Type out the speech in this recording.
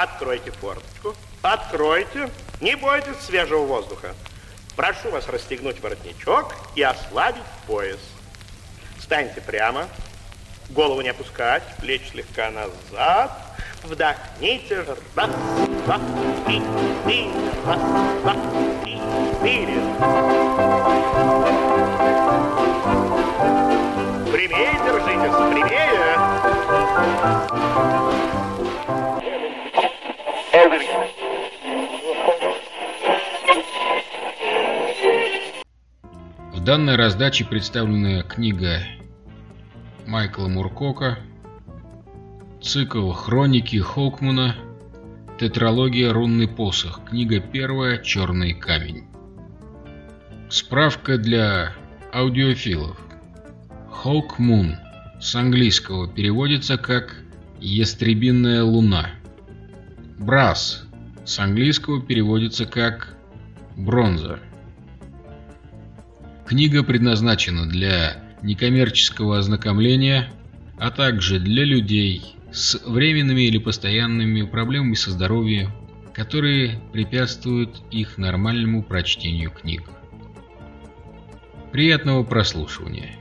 Откройте форточку. Откройте. Не бойтесь свежего воздуха. Прошу вас расстегнуть воротничок и ослабить пояс. Встаньте прямо. Голову не опускать, плечи слегка назад. Вдохните. Раз, два, три, четыре. Раз, два, три, четыре. Прямее держитесь, прямее. В данной раздаче представлена книга Майкла Муркока, цикл «Хроники Хоукмана», тетралогия «Рунный посох», книга первая «Черный камень». Справка для аудиофилов. Хоукмун с английского переводится как «ястребиная луна». Брас с английского переводится как «бронза». Книга предназначена для некоммерческого ознакомления, а также для людей с временными или постоянными проблемами со здоровьем, которые препятствуют их нормальному прочтению книг. Приятного прослушивания!